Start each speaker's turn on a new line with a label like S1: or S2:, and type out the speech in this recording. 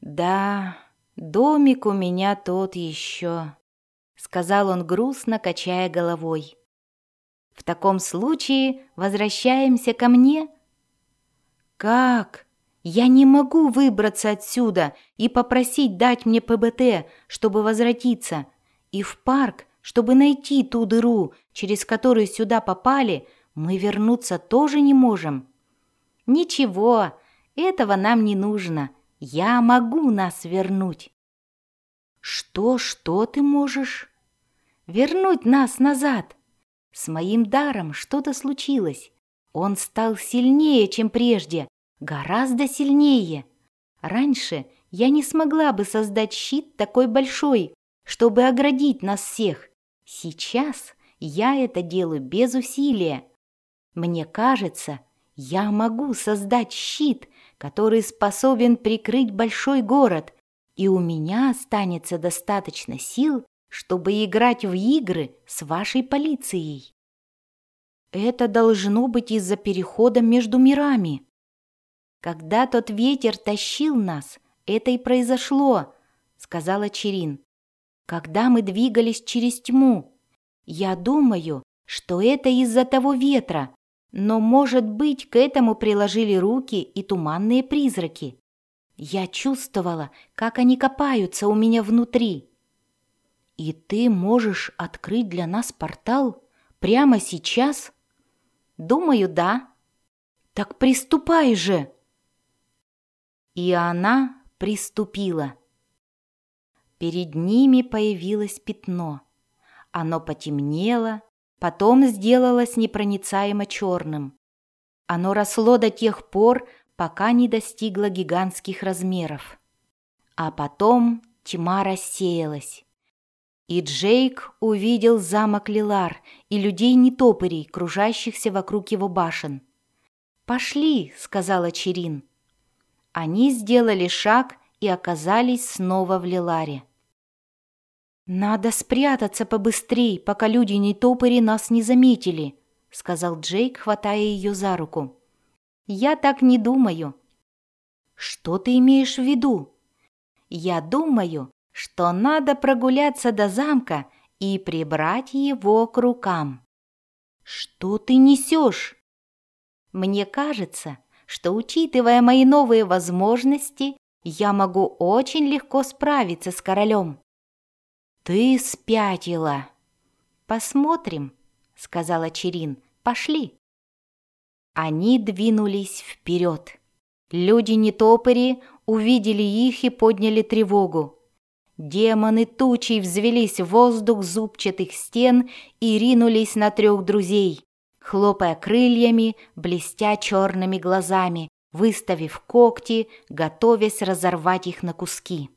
S1: «Да, домик у меня тот еще», — сказал он грустно, качая головой. «В таком случае возвращаемся ко мне?» «Как? Я не могу выбраться отсюда и попросить дать мне ПБТ, чтобы возвратиться, и в парк, чтобы найти ту дыру, через которую сюда попали, мы вернуться тоже не можем». «Ничего, этого нам не нужно. Я могу нас вернуть». «Что, что ты можешь?» «Вернуть нас назад. С моим даром что-то случилось. Он стал сильнее, чем прежде, гораздо сильнее. Раньше я не смогла бы создать щит такой большой, чтобы оградить нас всех. Сейчас я это делаю без усилия. Мне кажется, я могу создать щит, который способен прикрыть большой город, и у меня останется достаточно сил, чтобы играть в игры с вашей полицией. Это должно быть из-за перехода между мирами. Когда тот ветер тащил нас, это и произошло, сказала Черин. Когда мы двигались через тьму, я думаю, что это из-за того ветра, но, может быть, к этому приложили руки и туманные призраки. Я чувствовала, как они копаются у меня внутри. И ты можешь открыть для нас портал прямо сейчас? Думаю, да. Так приступай же. И она приступила. Перед ними появилось пятно. Оно потемнело, потом сделалось непроницаемо черным. Оно росло до тех пор, пока не достигло гигантских размеров. А потом тьма рассеялась. И Джейк увидел замок Лилар и людей-нетопырей, кружащихся вокруг его башен. «Пошли», — сказала Черин. Они сделали шаг и оказались снова в Лиларе. «Надо спрятаться побыстрей, пока люди не топыри нас не заметили», — сказал Джейк, хватая ее за руку. «Я так не думаю». «Что ты имеешь в виду?» «Я думаю, что надо прогуляться до замка и прибрать его к рукам». «Что ты несешь?» «Мне кажется, что, учитывая мои новые возможности, я могу очень легко справиться с королем». «Ты спятила!» «Посмотрим», — сказала Черин. «Пошли». Они двинулись вперед. Люди-нетопыри увидели их и подняли тревогу. Демоны тучей взвелись в воздух зубчатых стен и ринулись на трех друзей, хлопая крыльями, блестя черными глазами, выставив когти, готовясь разорвать их на куски.